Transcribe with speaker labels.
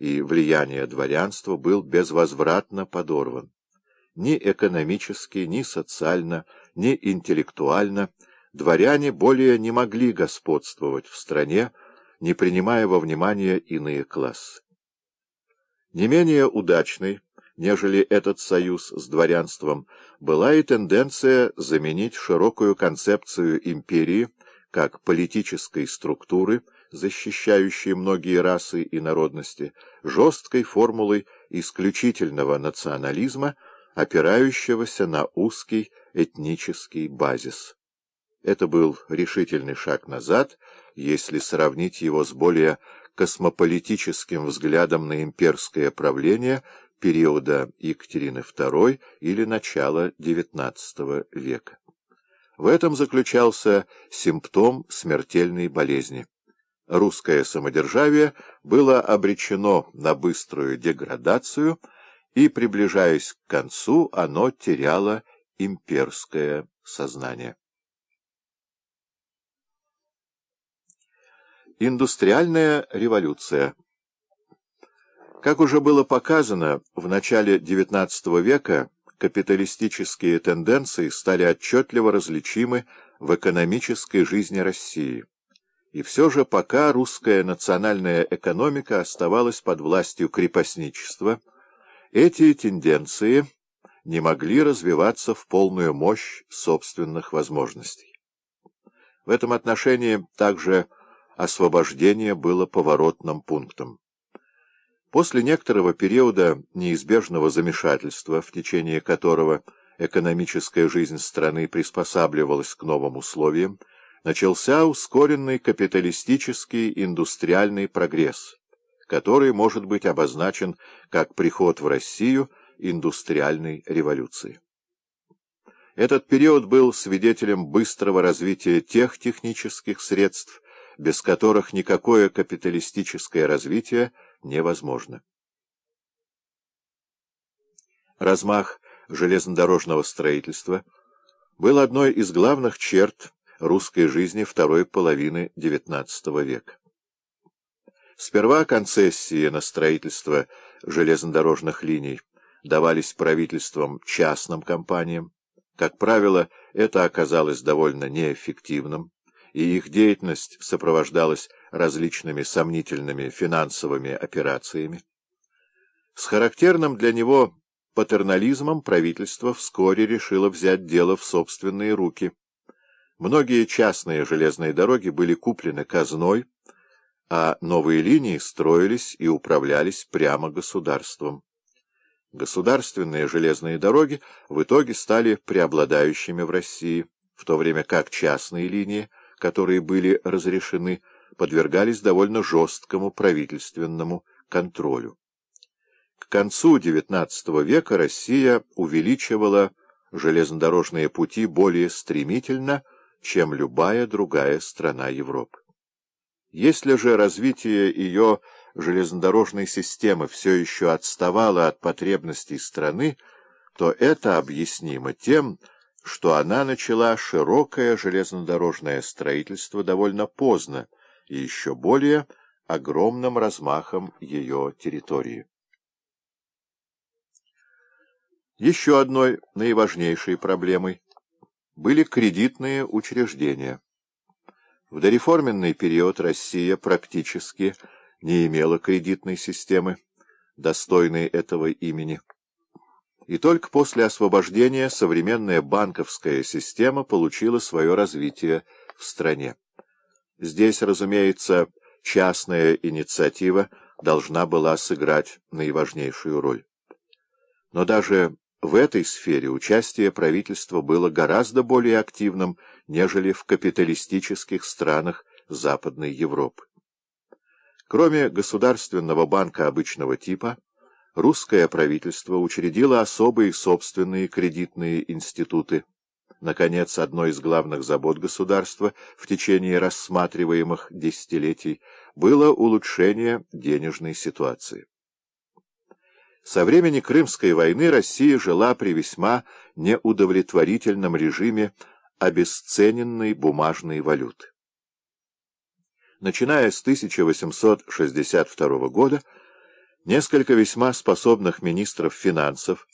Speaker 1: и влияния дворянства был безвозвратно подорван. Ни экономически, ни социально, ни интеллектуально дворяне более не могли господствовать в стране, не принимая во внимание иные классы. Не менее удачной, нежели этот союз с дворянством, была и тенденция заменить широкую концепцию империи как политической структуры, защищающей многие расы и народности, жесткой формулой исключительного национализма, опирающегося на узкий этнический базис. Это был решительный шаг назад, если сравнить его с более космополитическим взглядом на имперское правление периода Екатерины II или начала XIX века. В этом заключался симптом смертельной болезни. Русское самодержавие было обречено на быструю деградацию, и, приближаясь к концу, оно теряло имперское сознание. Индустриальная революция Как уже было показано, в начале XIX века капиталистические тенденции стали отчетливо различимы в экономической жизни России. И все же пока русская национальная экономика оставалась под властью крепостничества, эти тенденции не могли развиваться в полную мощь собственных возможностей. В этом отношении также освобождение было поворотным пунктом. После некоторого периода неизбежного замешательства, в течение которого экономическая жизнь страны приспосабливалась к новым условиям, начался ускоренный капиталистический индустриальный прогресс, который может быть обозначен как приход в Россию индустриальной революции. Этот период был свидетелем быстрого развития тех технических средств, без которых никакое капиталистическое развитие невозможно. Размах железнодорожного строительства был одной из главных черт русской жизни второй половины XIX века. Сперва концессии на строительство железнодорожных линий давались правительством частным компаниям. Как правило, это оказалось довольно неэффективным и их деятельность сопровождалась различными сомнительными финансовыми операциями. С характерным для него патернализмом правительство вскоре решило взять дело в собственные руки. Многие частные железные дороги были куплены казной, а новые линии строились и управлялись прямо государством. Государственные железные дороги в итоге стали преобладающими в России, в то время как частные линии – которые были разрешены, подвергались довольно жесткому правительственному контролю. К концу XIX века Россия увеличивала железнодорожные пути более стремительно, чем любая другая страна Европы. Если же развитие ее железнодорожной системы все еще отставало от потребностей страны, то это объяснимо тем, что она начала широкое железнодорожное строительство довольно поздно и еще более огромным размахом ее территории. Еще одной наиважнейшей проблемой были кредитные учреждения. В дореформенный период Россия практически не имела кредитной системы, достойной этого имени и только после освобождения современная банковская система получила свое развитие в стране. Здесь, разумеется, частная инициатива должна была сыграть наиважнейшую роль. Но даже в этой сфере участие правительства было гораздо более активным, нежели в капиталистических странах Западной Европы. Кроме Государственного банка обычного типа, русское правительство учредило особые собственные кредитные институты. Наконец, одной из главных забот государства в течение рассматриваемых десятилетий было улучшение денежной ситуации. Со времени Крымской войны Россия жила при весьма неудовлетворительном режиме обесцененной бумажной валюты. Начиная с 1862 года, Несколько весьма способных министров финансов